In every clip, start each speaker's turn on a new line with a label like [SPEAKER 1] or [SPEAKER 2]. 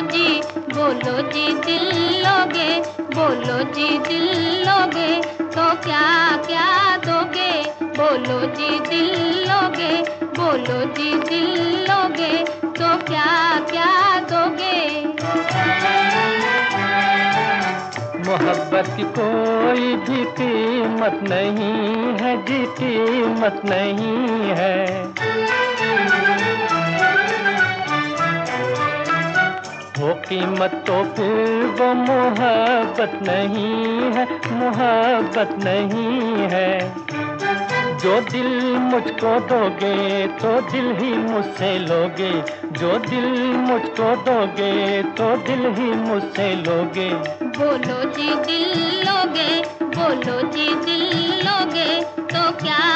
[SPEAKER 1] जी, बोलो जी दिल लोगे, बोलो जी दिल लोगे तो क्या क्या दोगे? बोलो जी दिल लोगे, बोलो जी दिल लोगे तो क्या क्या दोगे?
[SPEAKER 2] मोहब्बत की कोई भी कीमत नहीं है, जी कीमत नहीं है। वो कीमत तो फिर वो मोहब्बत नहीं है, मोहब्बत नहीं है। जो दिल मुझको दोगे तो दिल ही मुझसे लोगे। जो दिल मुझको दोगे तो दिल ही मुझसे लोगे।
[SPEAKER 1] बोलो जी दिल लोगे, बोलो जी दिल लोगे तो क्या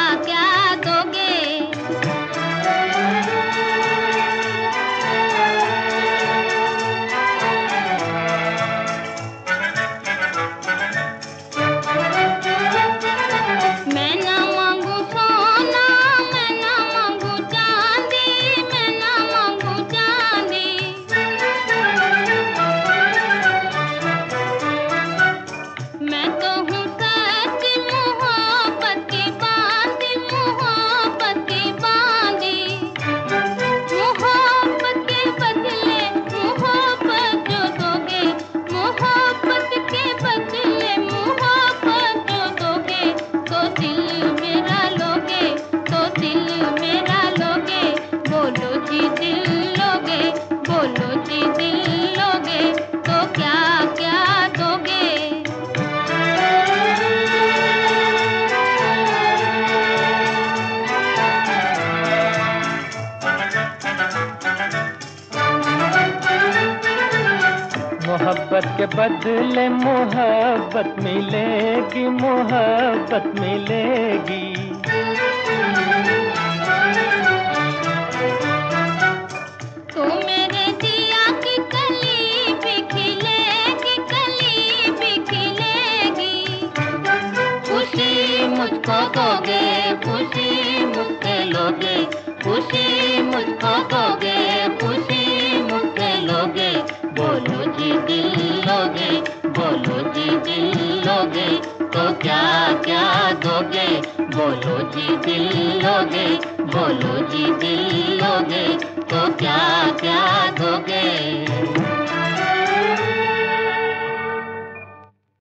[SPEAKER 1] मोहब्बत के बदले मोहब्बत मिलेगी मोहब्बत मिलेगी। तो क्या क्या दोगे? बोलो जी, दिल लोगे, बोलो जी, दिल लोगे। तो क्या क्या